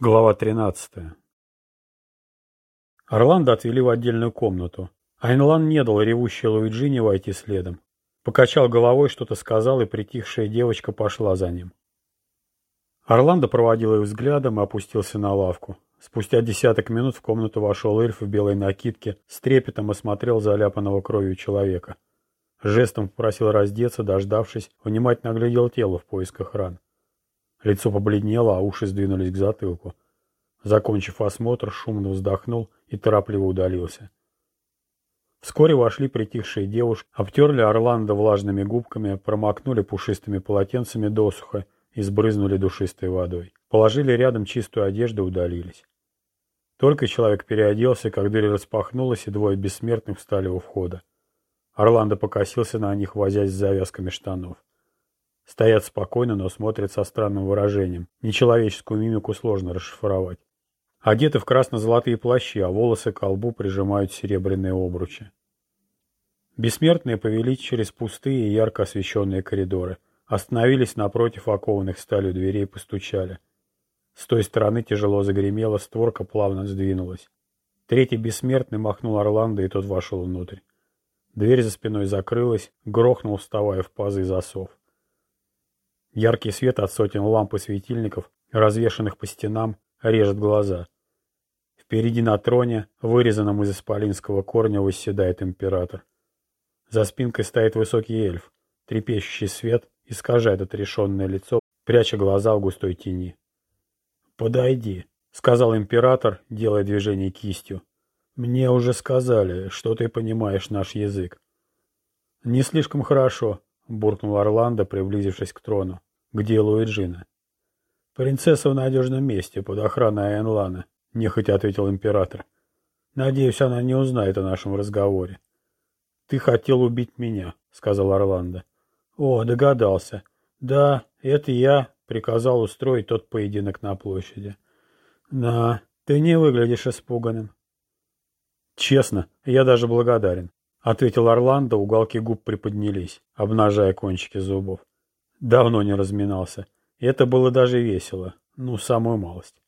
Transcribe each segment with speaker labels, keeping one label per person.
Speaker 1: Глава 13. Орландо отвели в отдельную комнату. Айнлан не дал ревущей Луиджине войти следом. Покачал головой, что-то сказал, и притихшая девочка пошла за ним. Орландо проводил их взглядом и опустился на лавку. Спустя десяток минут в комнату вошел эльф в белой накидке, с трепетом осмотрел заляпанного кровью человека. Жестом попросил раздеться, дождавшись, внимательно оглядел тело в поисках ран. Лицо побледнело, а уши сдвинулись к затылку. Закончив осмотр, шумно вздохнул и торопливо удалился. Вскоре вошли притихшие девушки, обтерли Орландо влажными губками, промокнули пушистыми полотенцами досуха и сбрызнули душистой водой. Положили рядом чистую одежду и удалились. Только человек переоделся, как дверь распахнулась, и двое бессмертных встали у входа. Орландо покосился на них, возясь с завязками штанов. Стоят спокойно, но смотрят со странным выражением. Нечеловеческую мимику сложно расшифровать. Одеты в красно-золотые плащи, а волосы к колбу прижимают серебряные обручи. Бессмертные повели через пустые и ярко освещенные коридоры. Остановились напротив окованных сталью дверей и постучали. С той стороны тяжело загремела, створка плавно сдвинулась. Третий бессмертный махнул Орландо, и тот вошел внутрь. Дверь за спиной закрылась, грохнул, вставая в пазы засов. Яркий свет от сотен ламп и светильников, развешанных по стенам, режет глаза. Впереди на троне, вырезанном из исполинского корня, восседает император. За спинкой стоит высокий эльф. Трепещущий свет искажает отрешенное лицо, пряча глаза в густой тени. «Подойди», — сказал император, делая движение кистью. «Мне уже сказали, что ты понимаешь наш язык». «Не слишком хорошо», — буркнул Орландо, приблизившись к трону. «Где Луиджина?» «Принцесса в надежном месте, под охраной Айнлана», — нехотя ответил император. «Надеюсь, она не узнает о нашем разговоре». «Ты хотел убить меня», — сказал Орландо. «О, догадался. Да, это я приказал устроить тот поединок на площади». «Да, ты не выглядишь испуганным». «Честно, я даже благодарен. — ответил Орландо, уголки губ приподнялись, обнажая кончики зубов. Давно не разминался. И это было даже весело. Ну, самую малость.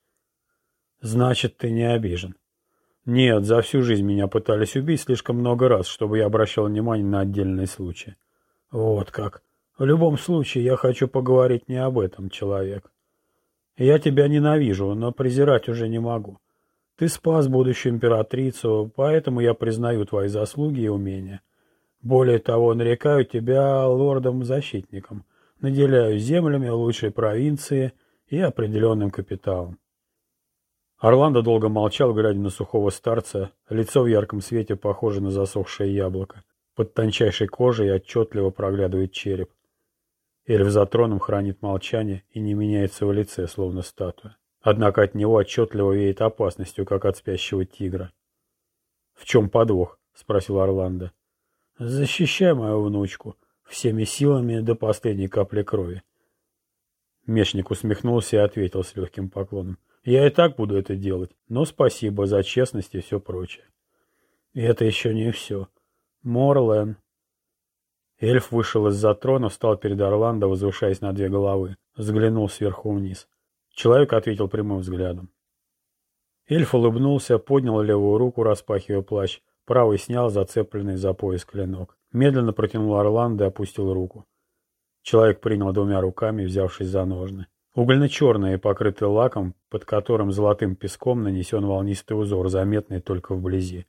Speaker 1: Значит, ты не обижен. Нет, за всю жизнь меня пытались убить слишком много раз, чтобы я обращал внимание на отдельные случаи. Вот как. В любом случае, я хочу поговорить не об этом, человек. Я тебя ненавижу, но презирать уже не могу. Ты спас будущую императрицу, поэтому я признаю твои заслуги и умения. Более того, нарекаю тебя лордом-защитником, наделяю землями лучшей провинции и определенным капиталом. Орландо долго молчал, глядя на сухого старца, лицо в ярком свете похоже на засохшее яблоко. Под тончайшей кожей отчетливо проглядывает череп. Эльф за троном хранит молчание и не меняется в лице, словно статуя. Однако от него отчетливо веет опасностью, как от спящего тигра. «В чем подвох?» — спросил Орландо. «Защищай мою внучку всеми силами до последней капли крови». Мечник усмехнулся и ответил с легким поклоном. «Я и так буду это делать, но спасибо за честность и все прочее». И это еще не все. Морлен. Эльф вышел из-за трона, встал перед Орландо, возвышаясь на две головы. Взглянул сверху вниз. Человек ответил прямым взглядом. Эльф улыбнулся, поднял левую руку, распахивая плащ, правый снял зацепленный за пояс клинок. Медленно протянул Орландо и опустил руку. Человек принял двумя руками, взявшись за ножны. Угольно-черные, покрытые лаком, под которым золотым песком нанесен волнистый узор, заметный только вблизи.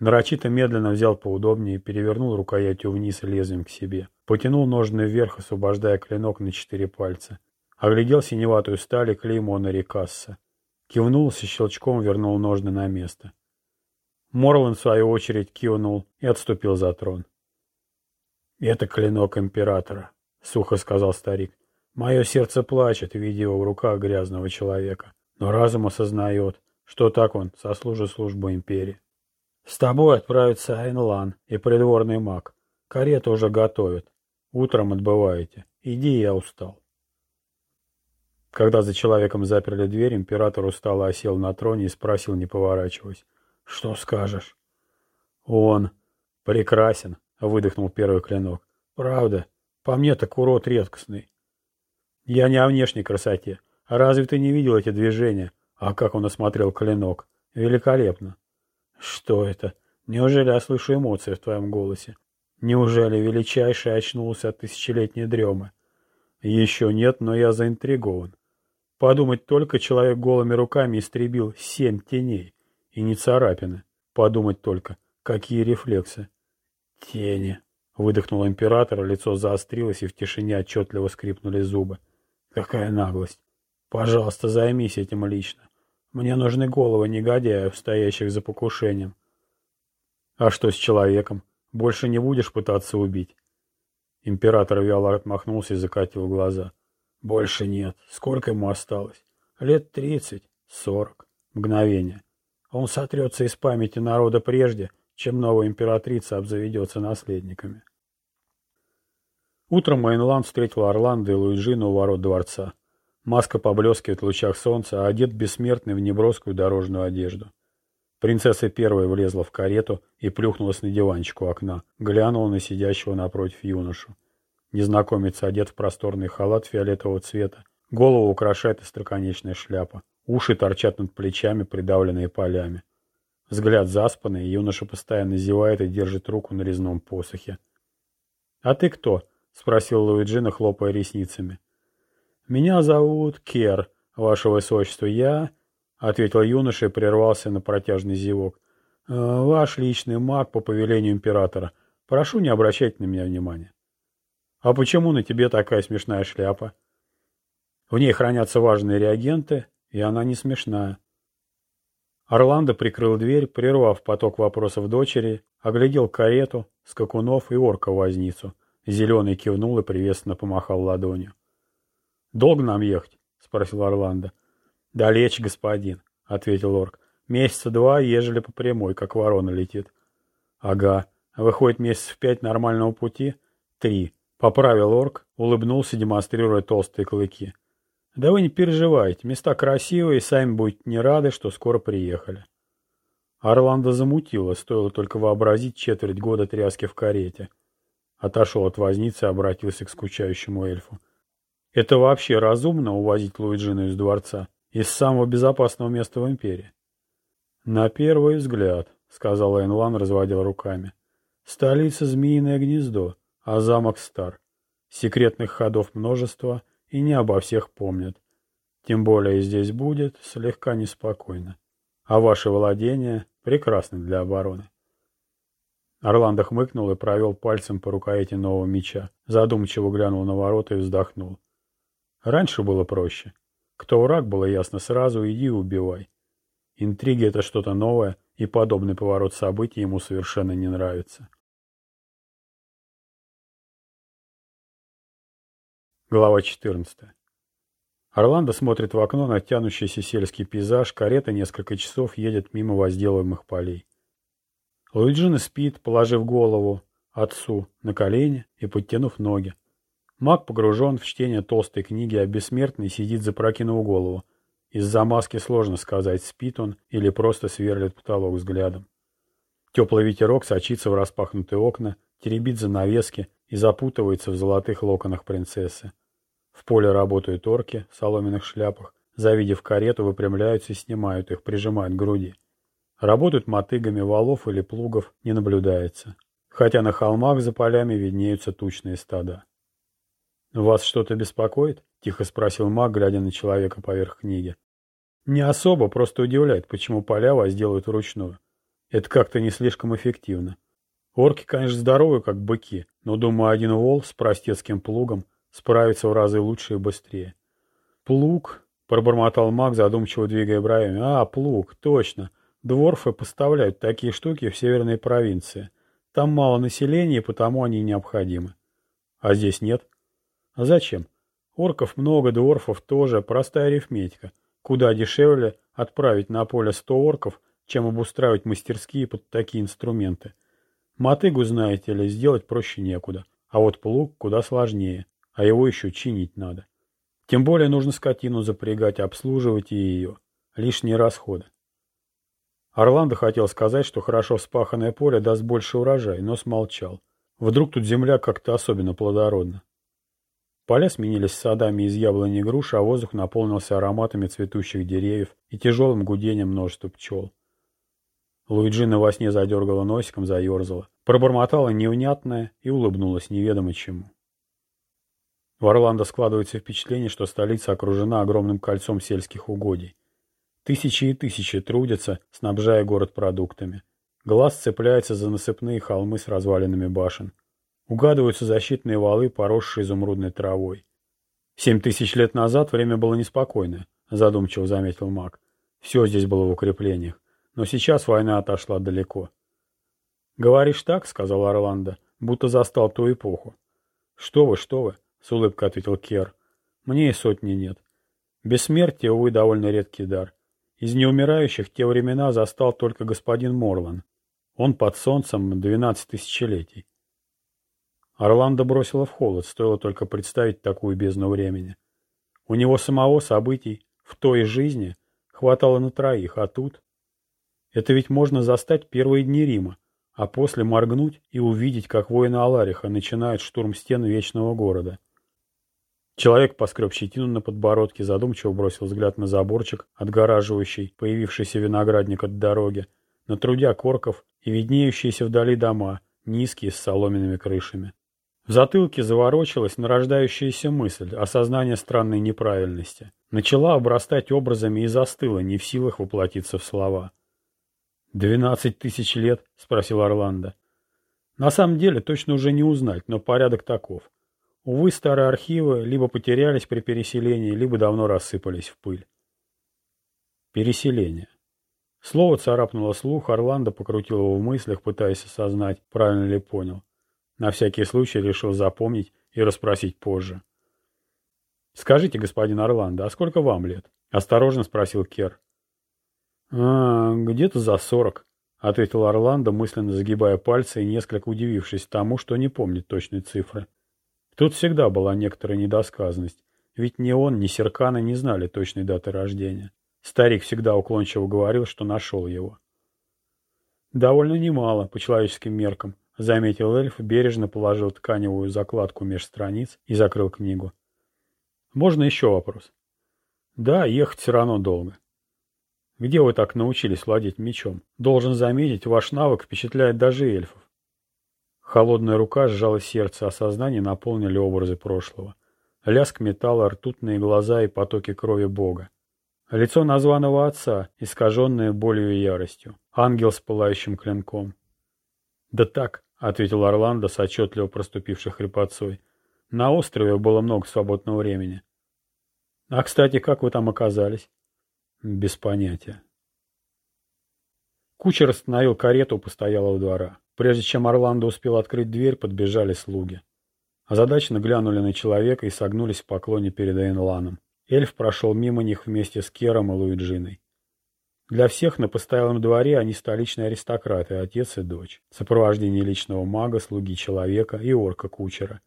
Speaker 1: Нарочито медленно взял поудобнее, перевернул рукоятью вниз лезвием к себе. Потянул ножны вверх, освобождая клинок на четыре пальца. Оглядел синеватую сталь и клеймо на рекасса. Кивнул, со щелчком вернул ножны на место. Морлан, в свою очередь, кивнул и отступил за трон. «Это клинок императора», — сухо сказал старик. «Мое сердце плачет, видя его в руках грязного человека, но разум осознает, что так он сослужит службу империи. С тобой отправится Айнлан и придворный маг. Карету уже готовят. Утром отбываете. Иди, я устал». Когда за человеком заперли дверь, император устало осел на троне и спросил, не поворачиваясь. «Что скажешь?» «Он прекрасен», — выдохнул первый клинок. «Правда? По мне так урод редкостный». «Я не о внешней красоте. Разве ты не видел эти движения? А как он осмотрел клинок? Великолепно. Что это? Неужели я слышу эмоции в твоем голосе? Неужели величайший очнулся от тысячелетней дремы? Еще нет, но я заинтригован. Подумать только, человек голыми руками истребил семь теней. И не царапины. Подумать только, какие рефлексы. Тени. Выдохнул император, лицо заострилось, и в тишине отчетливо скрипнули зубы. Какая наглость. Пожалуйста, займись этим лично. Мне нужны головы негодяев, стоящих за покушением. А что с человеком? Больше не будешь пытаться убить? Император вяло отмахнулся и закатил глаза. Больше нет. Сколько ему осталось? Лет тридцать, сорок. Мгновение. Он сотрется из памяти народа прежде, чем новая императрица обзаведется наследниками. Утром Майнланд встретил Орландо и Луиджину у ворот дворца. Маска поблескивает в лучах солнца, а одет бессмертный в неброскую дорожную одежду. Принцесса первая влезла в карету и плюхнулась на диванчик у окна, глянула на сидящего напротив юношу. Незнакомец одет в просторный халат фиолетового цвета, голову украшает остроконечная шляпа, уши торчат над плечами, придавленные полями. Взгляд заспанный, юноша постоянно зевает и держит руку на резном посохе. «А ты кто?» — спросил Луиджина, хлопая ресницами. «Меня зовут Кер, ваше высочество. Я...» — ответил юноша и прервался на протяжный зевок. «Э, «Ваш личный маг по повелению императора. Прошу не обращать на меня внимания». «А почему на тебе такая смешная шляпа?» «В ней хранятся важные реагенты, и она не смешная». Орландо прикрыл дверь, прервав поток вопросов дочери, оглядел карету, скакунов и орка-возницу. Зеленый кивнул и приветственно помахал ладонью. «Долго нам ехать?» — спросил Орландо. «Далече, господин», — ответил орк. «Месяца два, ежели по прямой, как ворона летит». «Ага. Выходит, месяцев пять нормального пути?» «Три», — поправил орк, улыбнулся, демонстрируя толстые клыки. Да вы не переживайте, места красивые, сами будете не рады, что скоро приехали. Орландо замутило, стоило только вообразить четверть года тряски в карете. Отошел от возницы и обратился к скучающему эльфу. Это вообще разумно увозить Луиджину из дворца, из самого безопасного места в империи? На первый взгляд, сказал Энлан, разводя руками. Столица Змеиное гнездо, а замок стар. Секретных ходов множество — и не обо всех помнят. Тем более здесь будет слегка неспокойно. А ваши владения прекрасны для обороны. Орландо хмыкнул и провел пальцем по рукояти нового меча, задумчиво глянул на ворота и вздохнул. Раньше было проще. Кто враг, было ясно сразу, иди убивай. Интриги — это что-то новое, и подобный поворот событий ему совершенно не нравится. Глава 14. Орландо смотрит в окно на тянущийся сельский пейзаж, карета несколько часов едет мимо возделываемых полей. Луиджина спит, положив голову отцу на колени и подтянув ноги. Маг погружен в чтение толстой книги, а бессмертный сидит запрокинув голову. Из-за маски сложно сказать, спит он или просто сверлит потолок взглядом. Теплый ветерок сочится в распахнутые окна, теребит занавески, и запутывается в золотых локонах принцессы. В поле работают орки в соломенных шляпах, завидев карету, выпрямляются и снимают их, прижимают к груди. Работают мотыгами валов или плугов, не наблюдается. Хотя на холмах за полями виднеются тучные стада. «Вас что-то беспокоит?» — тихо спросил маг, глядя на человека поверх книги. «Не особо, просто удивляет, почему поля возделывают вручную. Это как-то не слишком эффективно. Орки, конечно, здоровы, как быки, но, думаю, один вол с простецким плугом справится в разы лучше и быстрее. «Плуг?» — пробормотал маг, задумчиво двигая бровями. «А, плуг, точно. Дворфы поставляют такие штуки в северной провинции. Там мало населения, потому они необходимы. А здесь нет. А зачем? Орков много, дворфов тоже, простая арифметика. Куда дешевле отправить на поле сто орков, чем обустраивать мастерские под такие инструменты. Мотыгу, знаете ли, сделать проще некуда. А вот плуг куда сложнее, а его еще чинить надо. Тем более нужно скотину запрягать, обслуживать и ее. Лишние расходы. Орландо хотел сказать, что хорошо вспаханное поле даст больше урожай, но смолчал. Вдруг тут земля как-то особенно плодородна. Поля сменились садами из яблони и груш, а воздух наполнился ароматами цветущих деревьев и тяжелым гудением множества пчел. Луиджина во сне задергала носиком, заерзала, пробормотала невнятное и улыбнулась неведомо чему. В Орландо складывается впечатление, что столица окружена огромным кольцом сельских угодий. Тысячи и тысячи трудятся, снабжая город продуктами. Глаз цепляется за насыпные холмы с развалинами башен. Угадываются защитные валы, поросшие изумрудной травой. Семь тысяч лет назад время было неспокойное, задумчиво заметил маг. Все здесь было в укреплениях. Но сейчас война отошла далеко. «Говоришь так?» — сказал Орландо, — «будто застал ту эпоху». «Что вы, что вы!» — с улыбкой ответил Кер. «Мне и сотни нет. Бессмертие, увы, довольно редкий дар. Из неумирающих те времена застал только господин Морлан. Он под солнцем двенадцать тысячелетий. Орландо бросила в холод, стоило только представить такую бездну времени. У него самого событий в той жизни хватало на троих, а тут... Это ведь можно застать первые дни Рима, а после моргнуть и увидеть, как воины Алариха начинают штурм стен Вечного Города. Человек поскреб щетину на подбородке, задумчиво бросил взгляд на заборчик, отгораживающий появившийся виноградник от дороги, на трудя корков и виднеющиеся вдали дома, низкие с соломенными крышами. В затылке заворочилась нарождающаяся мысль, осознание странной неправильности. Начала обрастать образами и застыла, не в силах воплотиться в слова. «Двенадцать тысяч лет?» — спросил Орландо. «На самом деле точно уже не узнать, но порядок таков. Увы, старые архивы либо потерялись при переселении, либо давно рассыпались в пыль». Переселение. Слово царапнуло слух, Орландо покрутил его в мыслях, пытаясь осознать, правильно ли понял. На всякий случай решил запомнить и расспросить позже. «Скажите, господин Орландо, а сколько вам лет?» — осторожно спросил Кер. «А, где-то за сорок», — ответил Орландо, мысленно загибая пальцы и несколько удивившись тому, что не помнит точной цифры. Тут всегда была некоторая недосказанность, ведь ни он, ни Серкана не знали точной даты рождения. Старик всегда уклончиво говорил, что нашел его. «Довольно немало, по человеческим меркам», — заметил эльф, бережно положил тканевую закладку меж страниц и закрыл книгу. «Можно еще вопрос?» «Да, ехать все равно долго. Где вы так научились владеть мечом? Должен заметить, ваш навык впечатляет даже эльфов. Холодная рука сжала сердце, а сознание наполнили образы прошлого. Лязг металла, ртутные глаза и потоки крови Бога. Лицо названного отца, искаженное болью и яростью. Ангел с пылающим клинком. «Да так», — ответил Орландо с отчетливо проступившей хрипотцой. «На острове было много свободного времени». «А, кстати, как вы там оказались?» Без понятия. Кучер остановил карету у двора. Прежде чем Орландо успел открыть дверь, подбежали слуги. Озадаченно глянули на человека и согнулись в поклоне перед Эйнланом. Эльф прошел мимо них вместе с Кером и Луиджиной. Для всех на постоялом дворе они столичные аристократы, отец и дочь. Сопровождение личного мага, слуги человека и орка-кучера.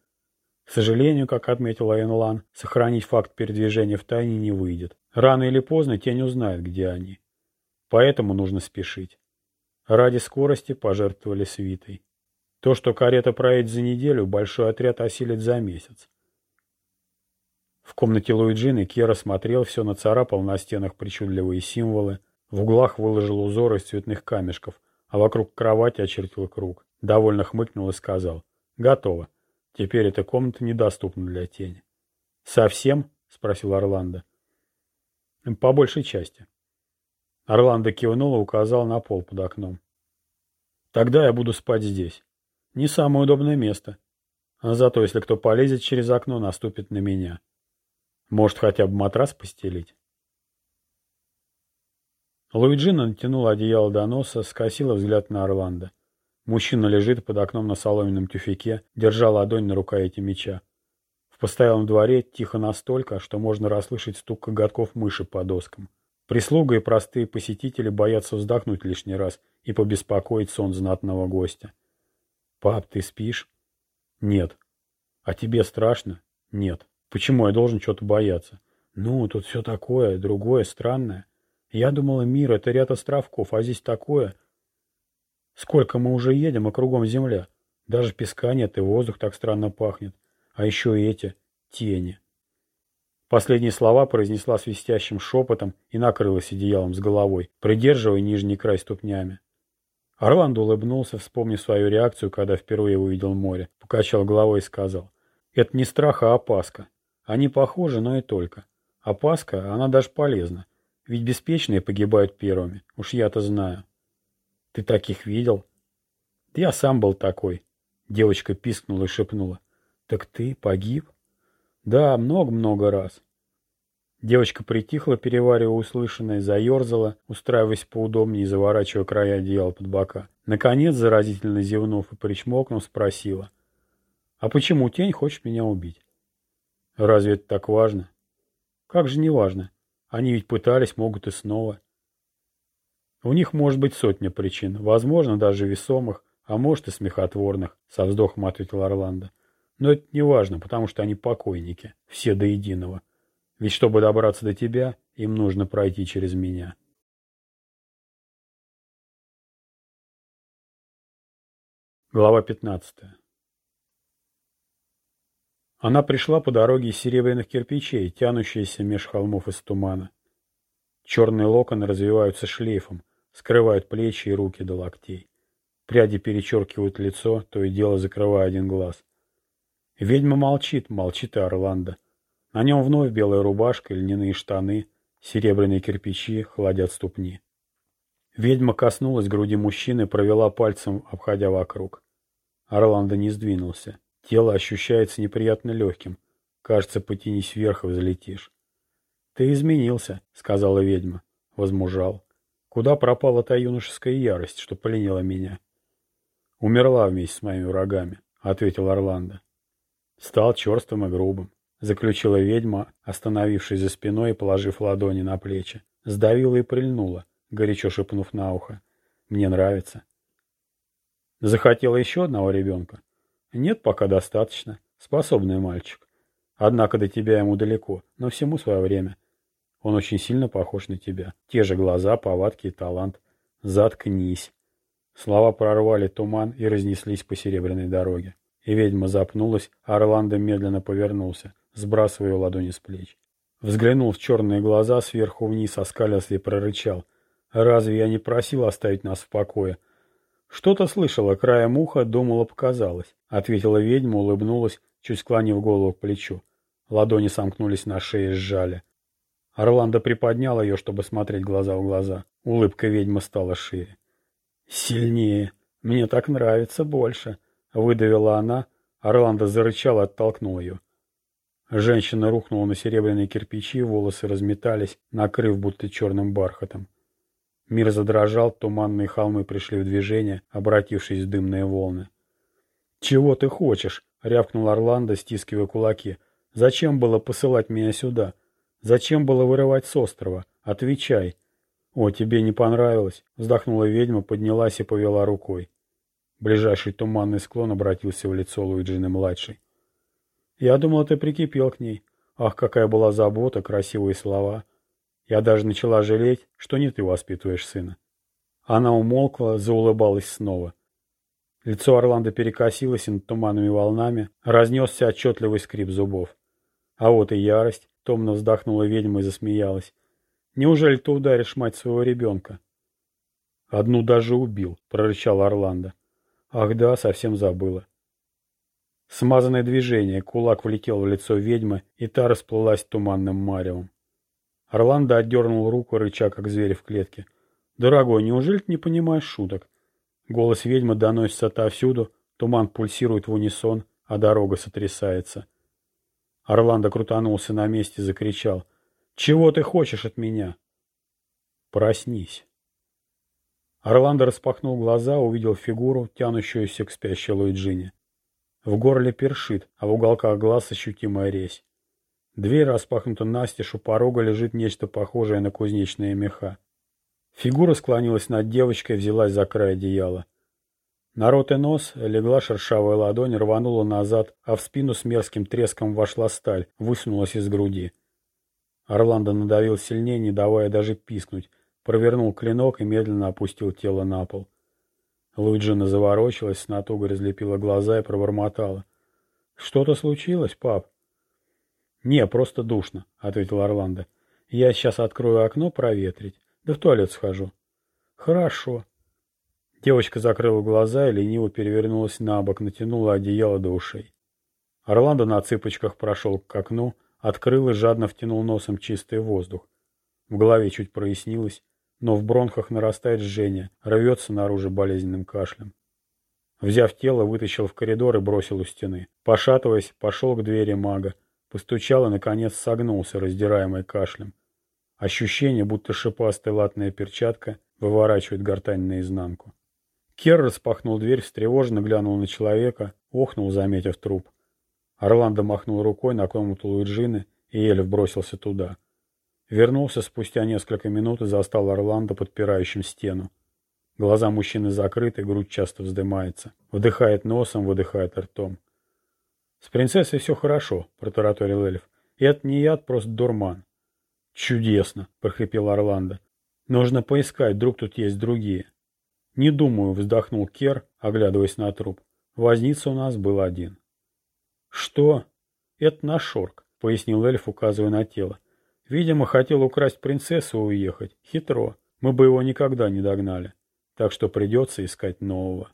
Speaker 1: К сожалению, как отметил Эйнлан, сохранить факт передвижения в тайне не выйдет. Рано или поздно тень узнает, где они. Поэтому нужно спешить. Ради скорости пожертвовали свитой. То, что карета проедет за неделю, большой отряд осилит за месяц. В комнате Луиджины Кера смотрел, все нацарапал на стенах причудливые символы, в углах выложил узоры из цветных камешков, а вокруг кровати очертил круг. Довольно хмыкнул и сказал «Готово. Теперь эта комната недоступна для тени». «Совсем?» — спросил Орландо. По большей части. Орландо кивнул и указал на пол под окном. Тогда я буду спать здесь. Не самое удобное место. А зато, если кто полезет через окно, наступит на меня. Может, хотя бы матрас постелить? Луиджина натянула одеяло до носа, скосила взгляд на Орландо. Мужчина лежит под окном на соломенном тюфяке, держа ладонь на рукояти меча постоялом дворе тихо настолько, что можно расслышать стук коготков мыши по доскам. Прислуга и простые посетители боятся вздохнуть лишний раз и побеспокоить сон знатного гостя. «Пап, ты спишь?» «Нет». «А тебе страшно?» «Нет». «Почему я должен что-то бояться?» «Ну, тут все такое, другое, странное. Я думала, мир — это ряд островков, а здесь такое...» «Сколько мы уже едем, а кругом земля. Даже песка нет, и воздух так странно пахнет. А еще и эти тени. Последние слова произнесла свистящим шепотом и накрылась одеялом с головой, придерживая нижний край ступнями. Орландо улыбнулся, вспомнив свою реакцию, когда впервые увидел море, покачал головой и сказал, «Это не страх, а опаска. Они похожи, но и только. Опаска, она даже полезна, ведь беспечные погибают первыми, уж я-то знаю». «Ты таких видел?» «Я сам был такой», — девочка пискнула и шепнула. «Так ты погиб?» Да, много-много раз. Девочка притихла, переваривая услышанное, заерзала, устраиваясь поудобнее заворачивая края одеяла под бока. Наконец, заразительно зевнув и причмокнув, спросила. «А почему тень хочет меня убить?» «Разве это так важно?» «Как же не важно? Они ведь пытались, могут и снова». «У них может быть сотня причин, возможно, даже весомых, а может и смехотворных», — со вздохом ответил Орландо. Но это не важно, потому что они покойники, все до единого. Ведь чтобы добраться до тебя, им нужно пройти через меня. Глава 15 Она пришла по дороге из серебряных кирпичей, тянущейся меж холмов из тумана. Черные локоны развиваются шлейфом, скрывают плечи и руки до локтей. Пряди перечеркивают лицо, то и дело закрывая один глаз. Ведьма молчит, молчит и Орландо. На нем вновь белая рубашка, льняные штаны, серебряные кирпичи холодят ступни. Ведьма коснулась груди мужчины, провела пальцем, обходя вокруг. Орландо не сдвинулся. Тело ощущается неприятно легким. Кажется, потянись вверх и взлетишь. «Ты изменился», — сказала ведьма. Возмужал. «Куда пропала та юношеская ярость, что поленила меня?» «Умерла вместе с моими врагами», — ответил Орландо. Стал черствым и грубым. Заключила ведьма, остановившись за спиной и положив ладони на плечи. Сдавила и прильнула, горячо шепнув на ухо. «Мне нравится». Захотела еще одного ребенка? Нет, пока достаточно. Способный мальчик. Однако до тебя ему далеко, но всему свое время. Он очень сильно похож на тебя. Те же глаза, повадки и талант. Заткнись. Слова прорвали туман и разнеслись по серебряной дороге. И ведьма запнулась, а Орландо медленно повернулся, сбрасывая ладони с плеч. Взглянул в черные глаза сверху вниз, оскалился и прорычал. «Разве я не просил оставить нас в покое?» «Что-то слышала, краем уха, думала, показалось», — ответила ведьма, улыбнулась, чуть склонив голову к плечу. Ладони сомкнулись на шее, сжали. Орландо приподнял ее, чтобы смотреть глаза в глаза. Улыбка ведьмы стала шире. «Сильнее. Мне так нравится больше», Выдавила она, Орландо зарычал и оттолкнул ее. Женщина рухнула на серебряные кирпичи, волосы разметались, накрыв будто черным бархатом. Мир задрожал, туманные холмы пришли в движение, обратившись в дымные волны. «Чего ты хочешь?» — рявкнул Орландо, стискивая кулаки. «Зачем было посылать меня сюда? Зачем было вырывать с острова? Отвечай!» «О, тебе не понравилось?» — вздохнула ведьма, поднялась и повела рукой. Ближайший туманный склон обратился в лицо Луиджины-младшей. «Я думал, ты прикипел к ней. Ах, какая была забота, красивые слова. Я даже начала жалеть, что не ты воспитываешь сына». Она умолкла, заулыбалась снова. Лицо Орландо перекосилось, над туманными волнами разнесся отчетливый скрип зубов. А вот и ярость, томно вздохнула ведьма и засмеялась. «Неужели ты ударишь мать своего ребенка?» «Одну даже убил», — прорычал Орландо. Ах да, совсем забыла. Смазанное движение, кулак влетел в лицо ведьмы, и та расплылась туманным маревом. Орландо отдернул руку, рыча, как зверь в клетке. «Дорогой, неужели ты не понимаешь шуток?» Голос ведьмы доносится отовсюду, туман пульсирует в унисон, а дорога сотрясается. Орландо крутанулся на месте и закричал. «Чего ты хочешь от меня?» «Проснись». Орландо распахнул глаза, увидел фигуру, тянущуюся к спящей Луиджине. В горле першит, а в уголках глаз ощутимая резь. Дверь распахнута настежь, у порога лежит нечто похожее на кузнечные меха. Фигура склонилась над девочкой, взялась за край одеяла. На рот и нос легла шершавая ладонь, рванула назад, а в спину с мерзким треском вошла сталь, высунулась из груди. Орландо надавил сильнее, не давая даже пискнуть, провернул клинок и медленно опустил тело на пол. Луиджина заворочилась, с натугой разлепила глаза и пробормотала. «Что-то случилось, пап?» «Не, просто душно», — ответил Орландо. «Я сейчас открою окно проветрить, да в туалет схожу». «Хорошо». Девочка закрыла глаза и лениво перевернулась на бок, натянула одеяло до ушей. Орландо на цыпочках прошел к окну, открыл и жадно втянул носом чистый воздух. В голове чуть прояснилось, но в бронхах нарастает жжение, рвется наружу болезненным кашлем. Взяв тело, вытащил в коридор и бросил у стены. Пошатываясь, пошел к двери мага, постучал и, наконец, согнулся, раздираемый кашлем. Ощущение, будто шипастая латная перчатка выворачивает гортань наизнанку. Кер распахнул дверь, встревоженно глянул на человека, охнул, заметив труп. Орландо махнул рукой на комнату Луиджины, и Эльф бросился туда. Вернулся спустя несколько минут и застал Орландо, подпирающим стену. Глаза мужчины закрыты, грудь часто вздымается. Вдыхает носом, выдыхает ртом. «С принцессой все хорошо», — протараторил Эльф. «И это не яд, просто дурман». «Чудесно», — прохрипел Орландо. «Нужно поискать, вдруг тут есть другие». «Не думаю», — вздохнул Кер, оглядываясь на труп. «Возница у нас был один». «Что?» «Это наш шорк», — пояснил эльф, указывая на тело. «Видимо, хотел украсть принцессу и уехать. Хитро. Мы бы его никогда не догнали. Так что придется искать нового».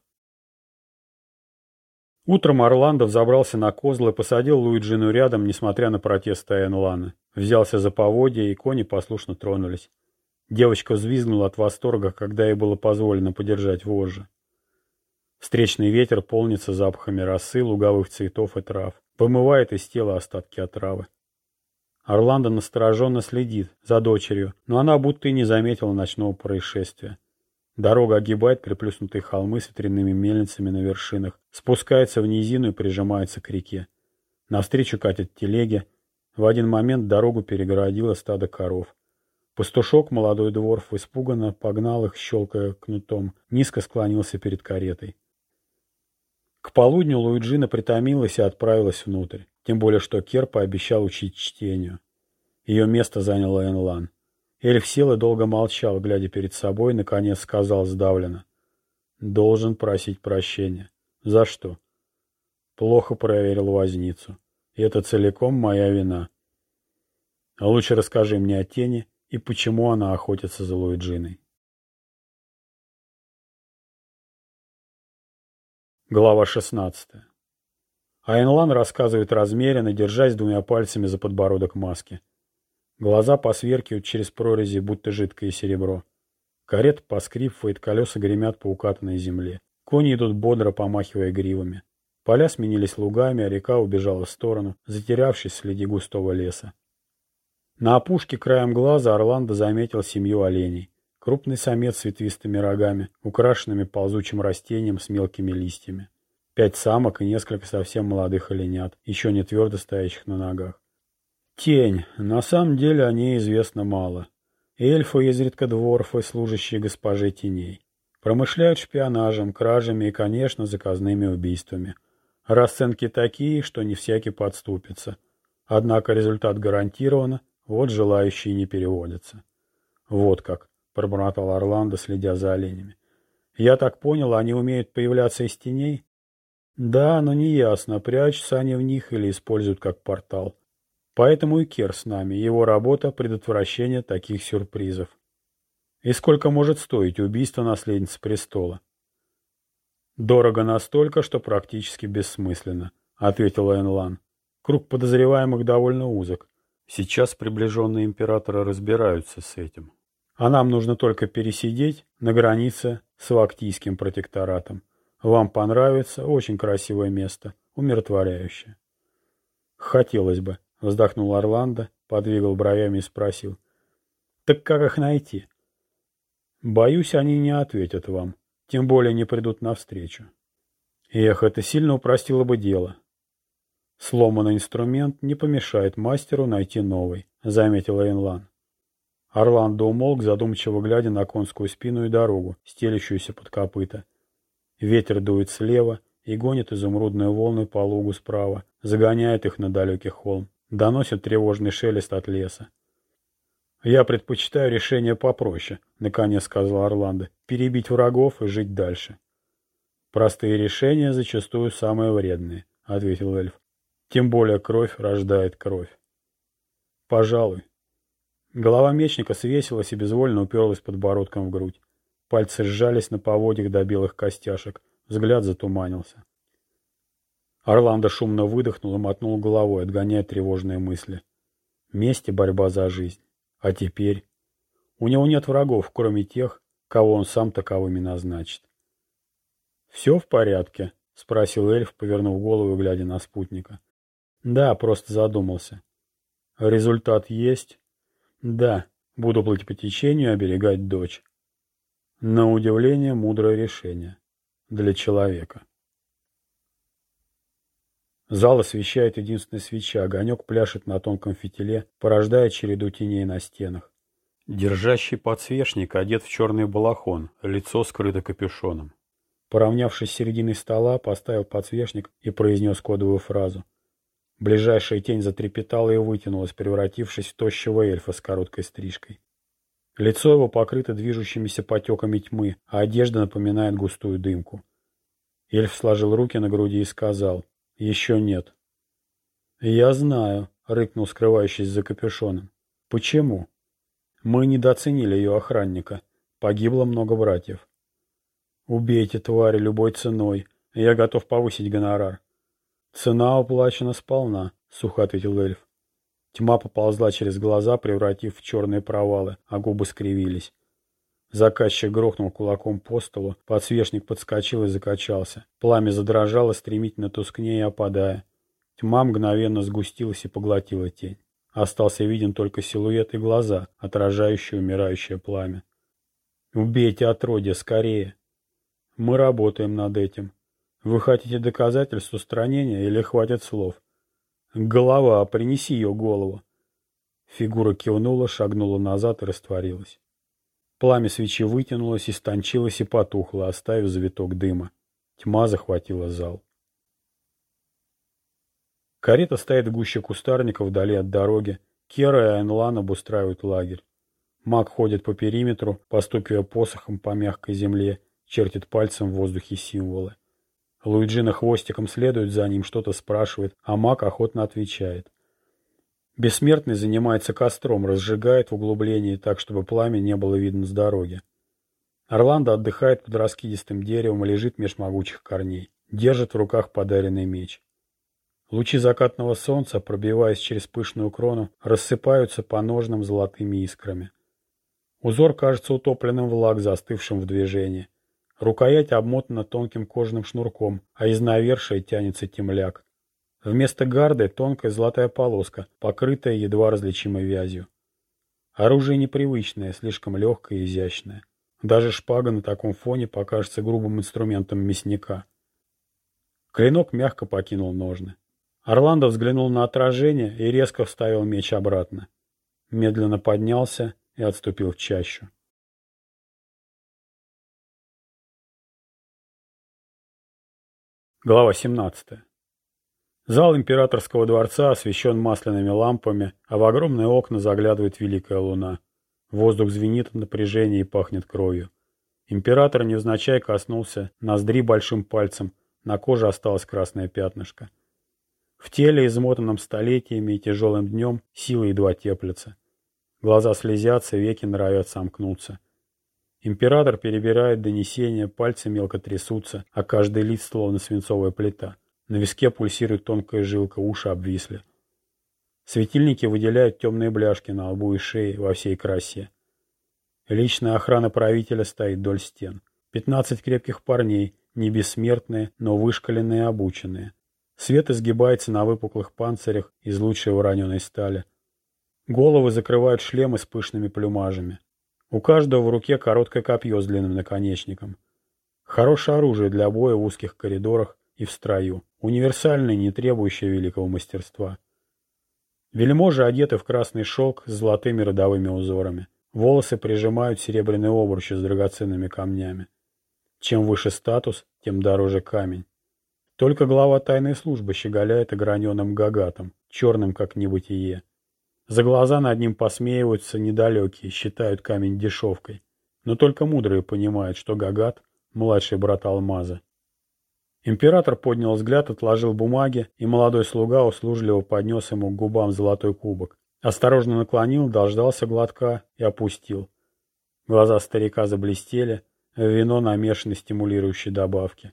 Speaker 1: Утром Орландо взобрался на козлы посадил Луиджину рядом, несмотря на протесты Энлана. Взялся за поводья, и кони послушно тронулись. Девочка взвизгнула от восторга, когда ей было позволено подержать вожжи. Встречный ветер полнится запахами росы, луговых цветов и трав, помывает из тела остатки отравы. Орландо настороженно следит за дочерью, но она будто и не заметила ночного происшествия. Дорога огибает приплюснутые холмы с ветряными мельницами на вершинах, спускается в низину и прижимается к реке. Навстречу катят телеги. В один момент дорогу перегородило стадо коров. Пастушок, молодой дворф, испуганно погнал их, щелкая кнутом, низко склонился перед каретой. К полудню Луиджина притомилась и отправилась внутрь, тем более что Кер пообещал учить чтению. Ее место занял Энлан. Эльф сел и долго молчал, глядя перед собой, наконец сказал сдавленно. «Должен просить прощения. За что?» Плохо проверил возницу. И это целиком моя вина. А лучше расскажи мне о тени и почему она охотится за Луиджиной. Глава 16. Айнлан рассказывает размеренно, держась двумя пальцами за подбородок маски. Глаза посверкивают через прорези, будто жидкое серебро. Карет поскрипывает, колеса гремят по укатанной земле. Кони идут бодро, помахивая гривами. Поля сменились лугами, а река убежала в сторону, затерявшись среди густого леса. На опушке краем глаза Орландо заметил семью оленей. Крупный самец с ветвистыми рогами, украшенными ползучим растением с мелкими листьями. Пять самок и несколько совсем молодых оленят, еще не твердо стоящих на ногах. Тень. На самом деле о ней известно мало. Эльфы, изредка дворфы, служащие госпоже теней. Промышляют шпионажем, кражами и, конечно, заказными убийствами. Расценки такие, что не всякий подступится. Однако результат гарантирован, вот желающие не переводятся. Вот как пробормотал Орландо, следя за оленями. «Я так понял, они умеют появляться из теней?» «Да, но неясно, прячутся они в них или используют как портал. Поэтому и Кер с нами, его работа – предотвращение таких сюрпризов. И сколько может стоить убийство наследницы престола?» «Дорого настолько, что практически бессмысленно», – ответил Энлан. «Круг подозреваемых довольно узок. Сейчас приближенные императора разбираются с этим». А нам нужно только пересидеть на границе с Вактийским протекторатом. Вам понравится, очень красивое место, умиротворяющее. Хотелось бы, вздохнул Орландо, подвигал бровями и спросил. Так как их найти? Боюсь, они не ответят вам, тем более не придут навстречу. Эх, это сильно упростило бы дело. Сломанный инструмент не помешает мастеру найти новый, заметил Эйнлан. Орландо умолк, задумчиво глядя на конскую спину и дорогу, стелящуюся под копыта. Ветер дует слева и гонит изумрудные волны по лугу справа, загоняет их на далекий холм, доносит тревожный шелест от леса. «Я предпочитаю решение попроще», — наконец сказал Орландо, — «перебить врагов и жить дальше». «Простые решения зачастую самые вредные», — ответил эльф. «Тем более кровь рождает кровь». Пожалуй. Голова мечника свесилась и безвольно уперлась подбородком в грудь. Пальцы сжались на поводьях до белых костяшек. Взгляд затуманился. Орландо шумно выдохнул и мотнул головой, отгоняя тревожные мысли. Месть и борьба за жизнь. А теперь? У него нет врагов, кроме тех, кого он сам таковыми назначит. «Все в порядке?» — спросил эльф, повернув голову и глядя на спутника. «Да, просто задумался. Результат есть?» «Да, буду плыть по течению оберегать дочь». На удивление, мудрое решение. Для человека. Зал освещает единственная свеча, огонек пляшет на тонком фитиле, порождая череду теней на стенах. Держащий подсвечник одет в черный балахон, лицо скрыто капюшоном. Поравнявшись с серединой стола, поставил подсвечник и произнес кодовую фразу. Ближайшая тень затрепетала и вытянулась, превратившись в тощего эльфа с короткой стрижкой. Лицо его покрыто движущимися потеками тьмы, а одежда напоминает густую дымку. Эльф сложил руки на груди и сказал «Еще нет». «Я знаю», — рыкнул, скрывающийся за капюшоном. «Почему?» «Мы недооценили ее охранника. Погибло много братьев». «Убейте твари любой ценой. Я готов повысить гонорар». «Цена уплачена сполна», — сухо ответил эльф. Тьма поползла через глаза, превратив в черные провалы, а губы скривились. Заказчик грохнул кулаком по столу, подсвечник подскочил и закачался. Пламя задрожало, стремительно тускнее и опадая. Тьма мгновенно сгустилась и поглотила тень. Остался виден только силуэт и глаза, отражающие умирающее пламя. «Убейте отродье, скорее!» «Мы работаем над этим. Вы хотите доказательств устранения или хватит слов?» «Голова, принеси ее голову!» Фигура кивнула, шагнула назад и растворилась. Пламя свечи вытянулось, истончилось и потухло, оставив завиток дыма. Тьма захватила зал. Карета стоит в гуще кустарника вдали от дороги. Кера и Айнлан обустраивают лагерь. Маг ходит по периметру, постукивая посохом по мягкой земле, чертит пальцем в воздухе символы. Луиджина хвостиком следует за ним, что-то спрашивает, а маг охотно отвечает. Бессмертный занимается костром, разжигает в углублении так, чтобы пламя не было видно с дороги. Орландо отдыхает под раскидистым деревом и лежит меж могучих корней. Держит в руках подаренный меч. Лучи закатного солнца, пробиваясь через пышную крону, рассыпаются по ножным золотыми искрами. Узор кажется утопленным в лак, застывшим в движении. Рукоять обмотана тонким кожаным шнурком, а из навершия тянется темляк. Вместо гарды тонкая золотая полоска, покрытая едва различимой вязью. Оружие непривычное, слишком легкое и изящное. Даже шпага на таком фоне покажется грубым инструментом мясника. Клинок мягко покинул ножны. Орландо взглянул на отражение и резко вставил меч обратно. Медленно поднялся и отступил в чащу. Глава 17. Зал императорского дворца освещен масляными лампами, а в огромные окна заглядывает великая луна. Воздух звенит от напряжения и пахнет кровью. Император невзначай коснулся ноздри большим пальцем, на коже осталось красное пятнышко. В теле, измотанном столетиями и тяжелым днем, силы едва теплятся. Глаза слезятся, веки норовят сомкнуться. Император перебирает донесения, пальцы мелко трясутся, а каждый лист словно свинцовая плита. На виске пульсирует тонкая жилка, уши обвисли. Светильники выделяют темные бляшки на лбу и шее во всей красе. Личная охрана правителя стоит вдоль стен. Пятнадцать крепких парней, не бессмертные, но вышкаленные и обученные. Свет изгибается на выпуклых панцирях из лучшей вороненой стали. Головы закрывают шлемы с пышными плюмажами. У каждого в руке короткое копье с длинным наконечником. Хорошее оружие для боя в узких коридорах и в строю. Универсальное, не требующее великого мастерства. Вельможи одеты в красный шелк с золотыми родовыми узорами. Волосы прижимают серебряные обручи с драгоценными камнями. Чем выше статус, тем дороже камень. Только глава тайной службы щеголяет ограненным гагатом, черным как небытие. За глаза над ним посмеиваются недалекие, считают камень дешевкой. Но только мудрые понимают, что Гагат – младший брат Алмаза. Император поднял взгляд, отложил бумаги, и молодой слуга услужливо поднес ему к губам золотой кубок. Осторожно наклонил, дождался глотка и опустил. Глаза старика заблестели, вино намешано стимулирующей добавки.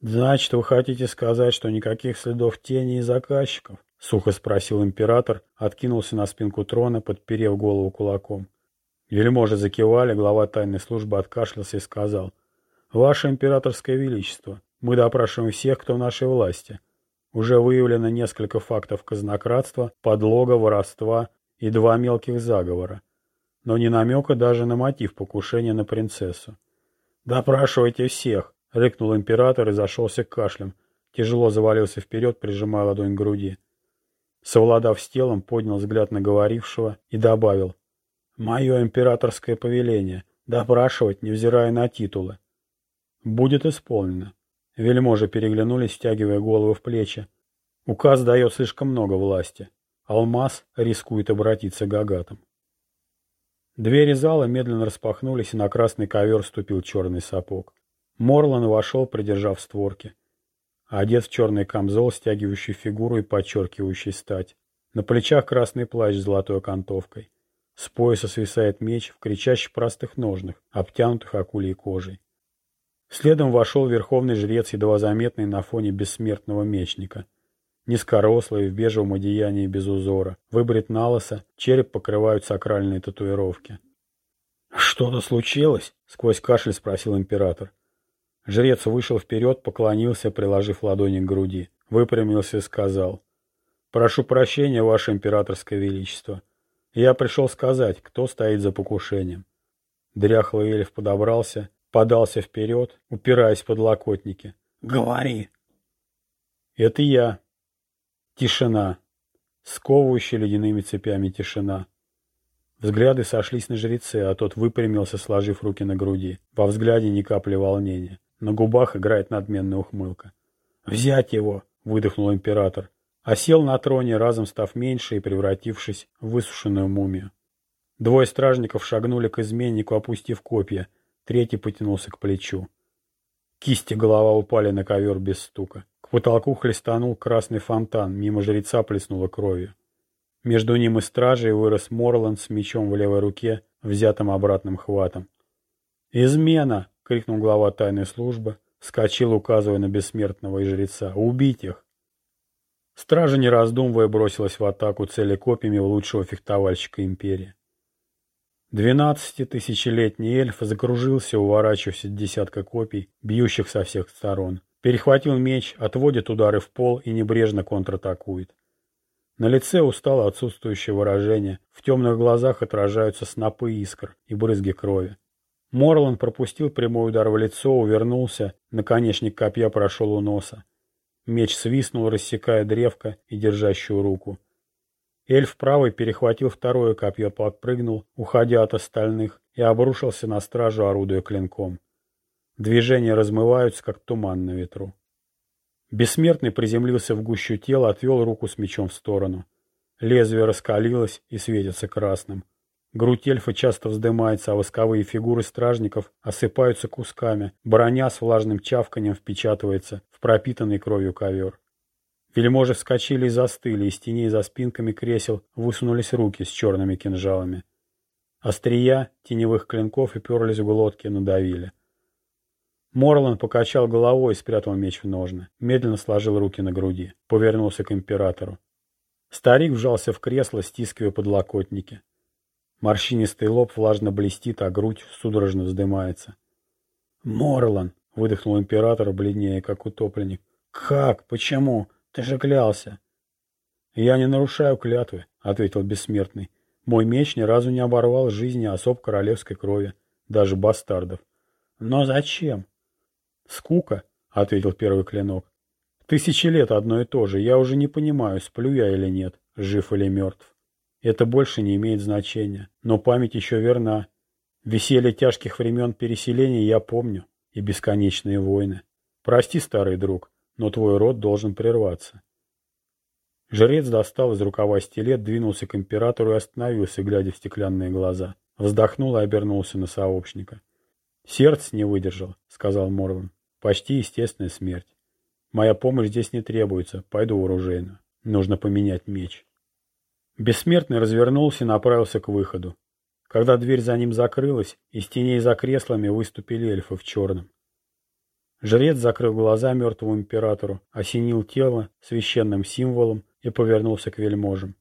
Speaker 1: «Значит, вы хотите сказать, что никаких следов тени и заказчиков?» — сухо спросил император, откинулся на спинку трона, подперев голову кулаком. Вельможи закивали, глава тайной службы откашлялся и сказал. «Ваше императорское величество, мы допрашиваем всех, кто в нашей власти. Уже выявлено несколько фактов казнократства, подлога, воровства и два мелких заговора. Но ни намека даже на мотив покушения на принцессу. «Допрашивайте всех!» — рыкнул император и зашелся кашлем. Тяжело завалился вперед, прижимая ладонь к груди. Совладав с телом, поднял взгляд на говорившего и добавил. «Мое императорское повеление — допрашивать, невзирая на титулы. Будет исполнено». Вельможи переглянулись, стягивая голову в плечи. Указ дает слишком много власти. Алмаз рискует обратиться гагатом. Двери зала медленно распахнулись, и на красный ковер ступил черный сапог. Морлан вошел, придержав створки. Одет в черный камзол, стягивающий фигуру и подчеркивающий стать. На плечах красный плащ с золотой окантовкой. С пояса свисает меч в кричащих простых ножнах, обтянутых акулей кожей. Следом вошел верховный жрец, едва заметный на фоне бессмертного мечника. Низкорослый, в бежевом одеянии без узора, выбрит на лысо, череп покрывают сакральные татуировки. «Что-то случилось?» — сквозь кашель спросил император. Жрец вышел вперед, поклонился, приложив ладони к груди, выпрямился и сказал. «Прошу прощения, Ваше Императорское Величество. Я пришел сказать, кто стоит за покушением». Дряхлый эльф подобрался, подался вперед, упираясь в подлокотники. «Говори!» «Это я». Тишина. Сковывающая ледяными цепями тишина. Взгляды сошлись на жреце, а тот выпрямился, сложив руки на груди. Во взгляде ни капли волнения. На губах играет надменная ухмылка. «Взять его!» — выдохнул император. А сел на троне, разом став меньше и превратившись в высушенную мумию. Двое стражников шагнули к изменнику, опустив копья. Третий потянулся к плечу. Кисти голова упали на ковер без стука. К потолку хлестанул красный фонтан, мимо жреца плеснула кровью. Между ним и стражей вырос Морланд с мечом в левой руке, взятым обратным хватом. «Измена!» — крикнул глава тайной службы, вскочил, указывая на бессмертного и жреца. «Убить их!» Стража, не раздумывая, бросилась в атаку цели копьями у лучшего фехтовальщика империи. Двенадцатитысячелетний эльф закружился, уворачиваясь от десятка копий, бьющих со всех сторон. Перехватил меч, отводит удары в пол и небрежно контратакует. На лице устало отсутствующее выражение, в темных глазах отражаются снопы искр и брызги крови. Морланд пропустил прямой удар в лицо, увернулся, наконечник копья прошел у носа. Меч свистнул, рассекая древко и держащую руку. Эльф правый перехватил второе копье, подпрыгнул, уходя от остальных, и обрушился на стражу, орудуя клинком. Движения размываются, как туман на ветру. Бессмертный приземлился в гущу тела, отвел руку с мечом в сторону. Лезвие раскалилось и светится красным. Грудь эльфа часто вздымается, а восковые фигуры стражников осыпаются кусками. Броня с влажным чавканием впечатывается в пропитанный кровью ковер. Вельможи вскочили и застыли, из теней за спинками кресел высунулись руки с черными кинжалами. Острия теневых клинков и перлись в глотки, надавили. Морлан покачал головой и спрятал меч в ножны. Медленно сложил руки на груди. Повернулся к императору. Старик вжался в кресло, стискивая подлокотники. Морщинистый лоб влажно блестит, а грудь судорожно вздымается. «Морлан!» — выдохнул император, бледнее, как утопленник. «Как? Почему? Ты же клялся!» «Я не нарушаю клятвы», — ответил бессмертный. «Мой меч ни разу не оборвал жизни особ королевской крови, даже бастардов». «Но зачем?» «Скука», — ответил первый клинок. «Тысячи лет одно и то же. Я уже не понимаю, сплю я или нет, жив или мертв». Это больше не имеет значения, но память еще верна. Веселье тяжких времен переселения я помню, и бесконечные войны. Прости, старый друг, но твой род должен прерваться. Жрец достал из рукава стилет, двинулся к императору и остановился, глядя в стеклянные глаза. Вздохнул и обернулся на сообщника. «Сердце не выдержал», — сказал Морван. «Почти естественная смерть. Моя помощь здесь не требуется. Пойду в оружейную. Нужно поменять меч». Бессмертный развернулся и направился к выходу. Когда дверь за ним закрылась, из теней за креслами выступили эльфы в черном. Жрец закрыл глаза мертвому императору, осенил тело священным символом и повернулся к вельможам.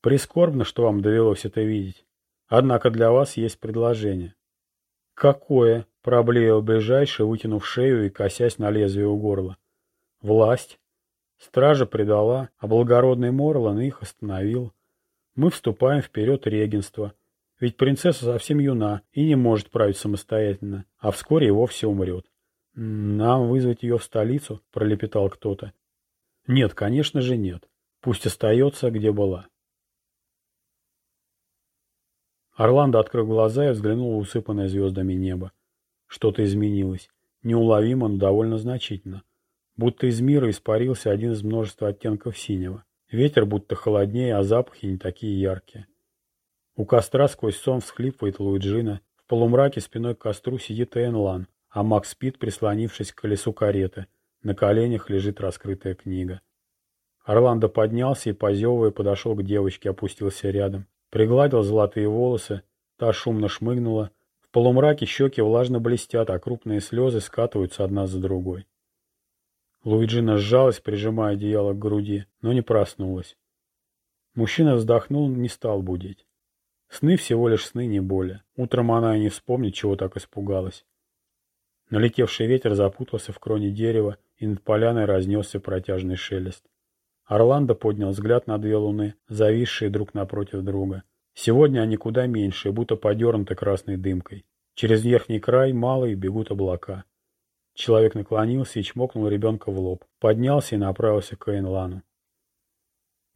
Speaker 1: Прискорбно, что вам довелось это видеть. Однако для вас есть предложение. Какое? Проблеял ближайший, вытянув шею и косясь на лезвие у горла. Власть. Стража предала, а благородный Морлан их остановил. Мы вступаем вперед регенство. Ведь принцесса совсем юна и не может править самостоятельно, а вскоре и вовсе умрет. «Нам вызвать ее в столицу?» – пролепетал кто-то. «Нет, конечно же нет. Пусть остается, где была». Орландо открыл глаза и взглянул в усыпанное звездами небо. Что-то изменилось. Неуловимо, но довольно значительно. Будто из мира испарился один из множества оттенков синего. Ветер будто холоднее, а запахи не такие яркие. У костра сквозь сон всхлипывает Луиджина. В полумраке спиной к костру сидит Энлан, а Макс спит, прислонившись к колесу кареты. На коленях лежит раскрытая книга. Орландо поднялся и, позевывая, подошел к девочке, опустился рядом. Пригладил золотые волосы, та шумно шмыгнула. В полумраке щеки влажно блестят, а крупные слезы скатываются одна за другой. Луиджина сжалась, прижимая одеяло к груди, но не проснулась. Мужчина вздохнул, не стал будить. Сны всего лишь сны, не более. Утром она и не вспомнит, чего так испугалась. Налетевший ветер запутался в кроне дерева, и над поляной разнесся протяжный шелест. Орландо поднял взгляд на две луны, зависшие друг напротив друга. Сегодня они куда меньше, будто подернуты красной дымкой. Через верхний край малые бегут облака. Человек наклонился и чмокнул ребенка в лоб, поднялся и направился к Эйнлану.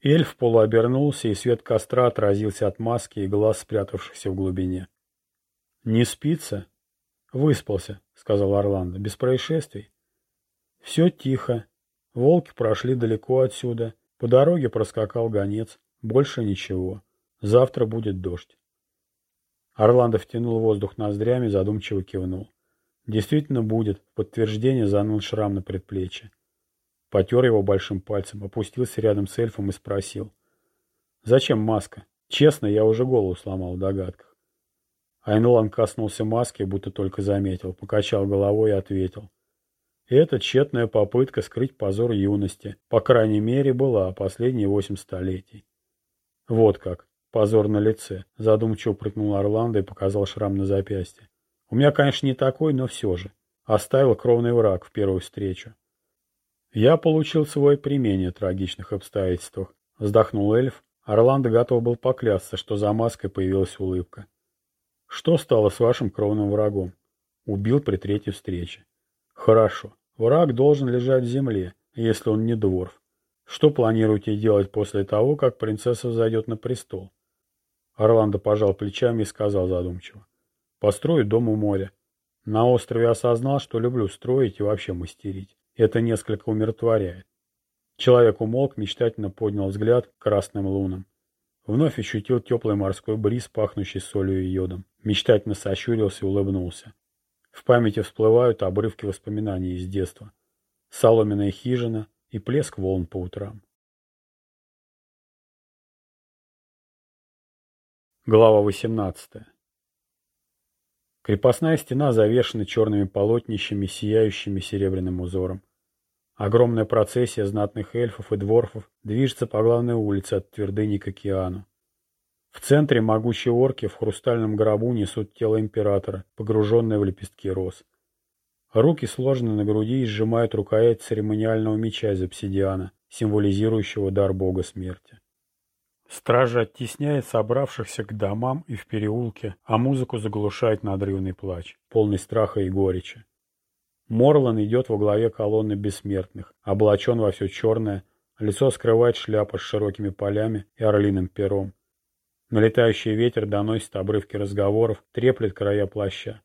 Speaker 1: Эльф полуобернулся, и свет костра отразился от маски и глаз, спрятавшихся в глубине. «Не спится?» «Выспался», — сказал Орландо. «Без происшествий?» «Все тихо. Волки прошли далеко отсюда. По дороге проскакал гонец. Больше ничего. Завтра будет дождь. Орландо втянул воздух ноздрями, задумчиво кивнул. Действительно будет. Подтверждение заныл шрам на предплечье. Потер его большим пальцем, опустился рядом с эльфом и спросил. «Зачем маска? Честно, я уже голову сломал в догадках». Айнлан коснулся маски, будто только заметил, покачал головой и ответил. Это тщетная попытка скрыть позор юности, по крайней мере, была последние восемь столетий. Вот как, позор на лице, задумчиво прыгнул Орландо и показал шрам на запястье. У меня, конечно, не такой, но все же. Оставил кровный враг в первую встречу. Я получил свой при менее трагичных обстоятельствах. Вздохнул эльф. Орландо готов был поклясться, что за маской появилась улыбка. Что стало с вашим кровным врагом? Убил при третьей встрече. Хорошо. Враг должен лежать в земле, если он не дворф. Что планируете делать после того, как принцесса зайдет на престол? Орландо пожал плечами и сказал задумчиво. Построю дом у моря. На острове осознал, что люблю строить и вообще мастерить. Это несколько умиротворяет. Человек умолк, мечтательно поднял взгляд к красным лунам. Вновь ощутил теплый морской бриз, пахнущий солью и йодом. Мечтательно сощурился и улыбнулся. В памяти всплывают обрывки воспоминаний из детства. Соломенная хижина и плеск волн по утрам. Глава 18. Крепостная стена завешена черными полотнищами, сияющими серебряным узором. Огромная процессия знатных эльфов и дворфов движется по главной улице от твердыни к океану. В центре могучие орки в хрустальном гробу несут тело императора, погруженное в лепестки роз. Руки сложены на груди и сжимают рукоять церемониального меча из обсидиана, символизирующего дар бога смерти. Стража оттесняет собравшихся к домам и в переулке, а музыку заглушает надрывный плач, полный страха и горечи. Морлан идет во главе колонны бессмертных, облачен во все черное, лицо скрывает шляпа с широкими полями и орлиным пером. Налетающий ветер доносит обрывки разговоров, треплет края плаща.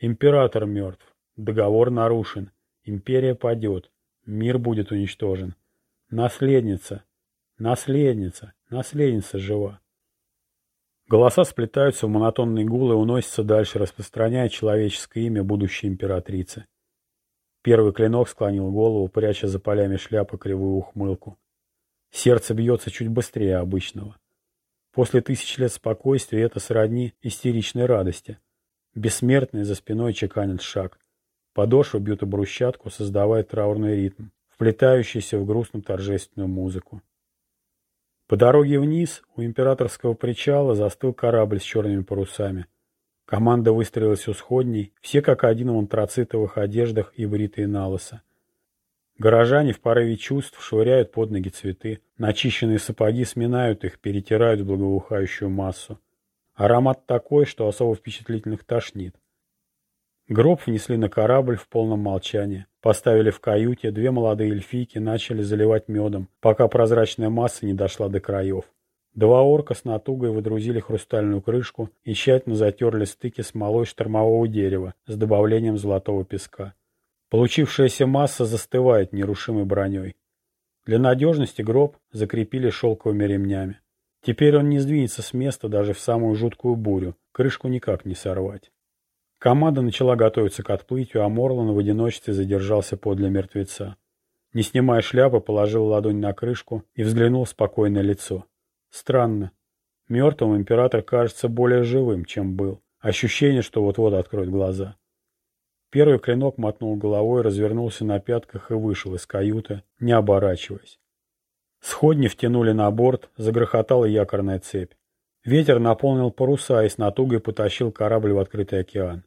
Speaker 1: Император мертв. Договор нарушен. Империя падет. Мир будет уничтожен. Наследница. Наследница. Наследница жива. Голоса сплетаются в монотонный гул и уносятся дальше, распространяя человеческое имя будущей императрицы. Первый клинок склонил голову, пряча за полями шляпы кривую ухмылку. Сердце бьется чуть быстрее обычного. После тысяч лет спокойствия это сродни истеричной радости. Бессмертный за спиной чеканит шаг. Подошвы бьют о брусчатку, создавая траурный ритм, вплетающийся в грустную торжественную музыку. По дороге вниз у императорского причала застыл корабль с черными парусами. Команда выстроилась у сходней, все как один в антрацитовых одеждах и бритые на лысо. Горожане в порыве чувств швыряют под ноги цветы, начищенные сапоги сминают их, перетирают в благоухающую массу. Аромат такой, что особо впечатлительных тошнит. Гроб внесли на корабль в полном молчании. Поставили в каюте, две молодые эльфийки начали заливать медом, пока прозрачная масса не дошла до краев. Два орка с натугой выдрузили хрустальную крышку и тщательно затерли стыки смолой штормового дерева с добавлением золотого песка. Получившаяся масса застывает нерушимой броней. Для надежности гроб закрепили шелковыми ремнями. Теперь он не сдвинется с места даже в самую жуткую бурю, крышку никак не сорвать. Команда начала готовиться к отплытию, а Морлан в одиночестве задержался подле мертвеца. Не снимая шляпы, положил ладонь на крышку и взглянул в спокойное лицо. Странно. Мертвым император кажется более живым, чем был. Ощущение, что вот-вот откроет глаза. Первый клинок мотнул головой, развернулся на пятках и вышел из каюты, не оборачиваясь. Сходни втянули на борт, загрохотала якорная цепь. Ветер наполнил паруса и с натугой потащил корабль в открытый океан.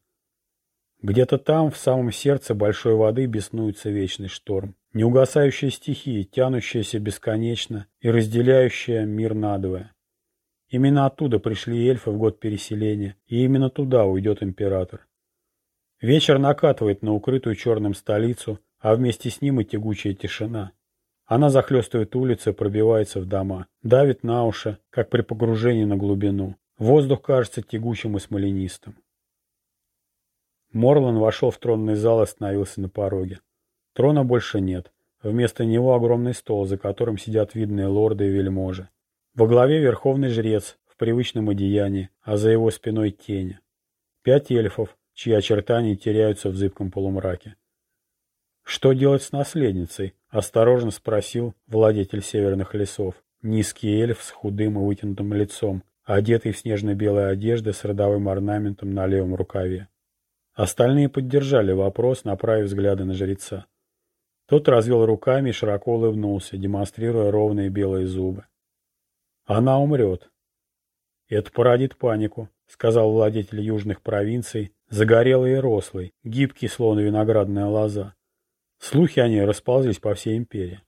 Speaker 1: Где-то там, в самом сердце большой воды, беснуется вечный шторм. Неугасающая стихия, тянущаяся бесконечно и разделяющая мир надвое. Именно оттуда пришли эльфы в год переселения, и именно туда уйдет император. Вечер накатывает на укрытую черным столицу, а вместе с ним и тягучая тишина. Она захлестывает улицы, пробивается в дома, давит на уши, как при погружении на глубину. Воздух кажется тягучим и смоленистым. Морлан вошел в тронный зал и остановился на пороге. Трона больше нет. Вместо него огромный стол, за которым сидят видные лорды и вельможи. Во главе верховный жрец в привычном одеянии, а за его спиной тени. Пять эльфов, чьи очертания теряются в зыбком полумраке. «Что делать с наследницей?» – осторожно спросил владетель северных лесов. Низкий эльф с худым и вытянутым лицом, одетый в снежно-белые одежды с родовым орнаментом на левом рукаве. Остальные поддержали вопрос, направив взгляды на жреца. Тот развел руками и широко улыбнулся, демонстрируя ровные белые зубы. «Она умрет». «Это породит панику», — сказал владетель южных провинций, загорелый и рослый, гибкий, словно виноградная лоза. Слухи о ней расползлись по всей империи.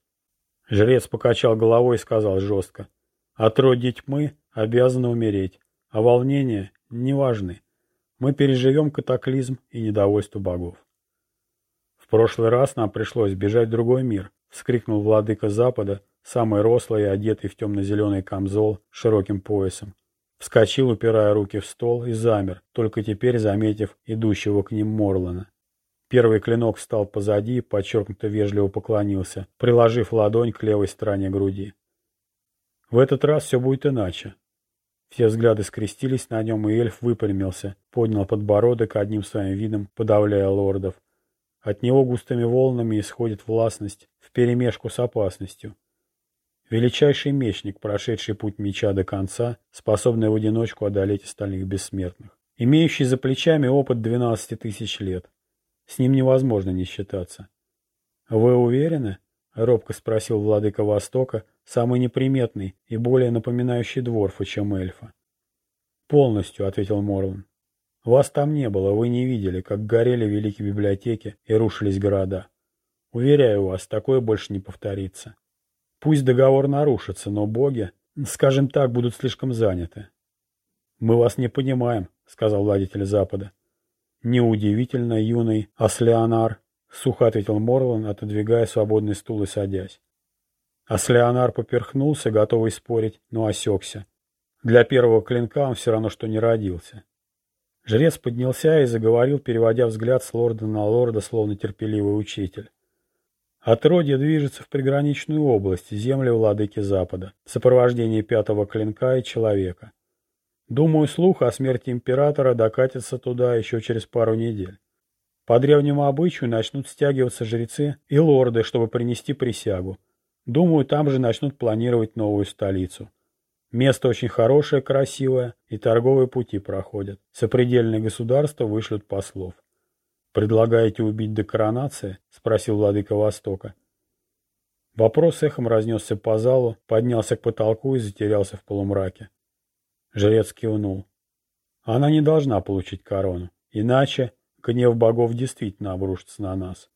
Speaker 1: Жрец покачал головой и сказал жестко. «Отродье тьмы обязаны умереть, а волнения не важны. Мы переживем катаклизм и недовольство богов. В прошлый раз нам пришлось бежать в другой мир, вскрикнул владыка Запада, самый рослый одетый в темно-зеленый камзол с широким поясом. Вскочил, упирая руки в стол, и замер, только теперь заметив идущего к ним Морлана. Первый клинок встал позади и подчеркнуто вежливо поклонился, приложив ладонь к левой стороне груди. В этот раз все будет иначе. Все взгляды скрестились на нем, и эльф выпрямился, поднял подбородок одним своим видом, подавляя лордов. От него густыми волнами исходит властность вперемешку с опасностью. Величайший мечник, прошедший путь меча до конца, способный в одиночку одолеть остальных бессмертных. Имеющий за плечами опыт 12 тысяч лет. С ним невозможно не считаться. «Вы уверены?» — робко спросил владыка Востока, Самый неприметный и более напоминающий дворфа, чем эльфа. «Полностью», — ответил Морлан. «Вас там не было, вы не видели, как горели великие библиотеки и рушились города. Уверяю вас, такое больше не повторится. Пусть договор нарушится, но боги, скажем так, будут слишком заняты». «Мы вас не понимаем», — сказал владетель Запада. «Неудивительно, юный Аслеонар», — сухо ответил Морлан, отодвигая свободный стул и садясь. Аслеонар поперхнулся, готовый спорить, но осекся. Для первого клинка он все равно, что не родился. Жрец поднялся и заговорил, переводя взгляд с лорда на лорда, словно терпеливый учитель. Отродье движется в приграничную область, земли владыки Запада, в сопровождении пятого клинка и человека. Думаю, слух о смерти императора докатится туда еще через пару недель. По древнему обычаю начнут стягиваться жрецы и лорды, чтобы принести присягу. Думаю, там же начнут планировать новую столицу. Место очень хорошее, красивое, и торговые пути проходят. Сопредельные государства вышлют послов. «Предлагаете убить до коронации?» — спросил владыка Востока. Вопрос эхом разнесся по залу, поднялся к потолку и затерялся в полумраке. Жрец кивнул. Она не должна получить корону, иначе гнев богов действительно обрушится на нас.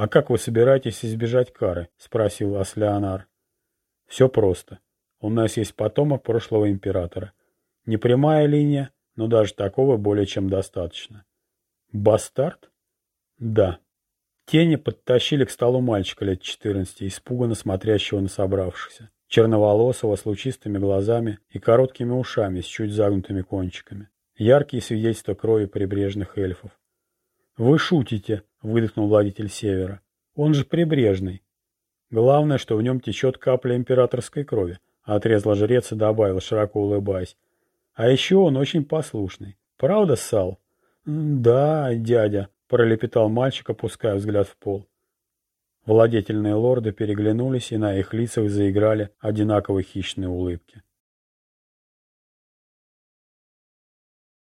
Speaker 1: «А как вы собираетесь избежать кары?» — спросил Аслеонар. «Все просто. У нас есть потомок прошлого императора. Не прямая линия, но даже такого более чем достаточно». «Бастард?» «Да». Тени подтащили к столу мальчика лет четырнадцати, испуганно смотрящего на собравшихся, черноволосого, с лучистыми глазами и короткими ушами с чуть загнутыми кончиками. Яркие свидетельства крови прибрежных эльфов. «Вы шутите!» — выдохнул владетель Севера. «Он же прибрежный. Главное, что в нем течет капля императорской крови», — отрезал жрец и добавил, широко улыбаясь. «А еще он очень послушный. Правда, Сал?» «Да, дядя», — пролепетал мальчик, опуская взгляд в пол. Владетельные лорды переглянулись, и на их лицах заиграли одинаковые хищные улыбки.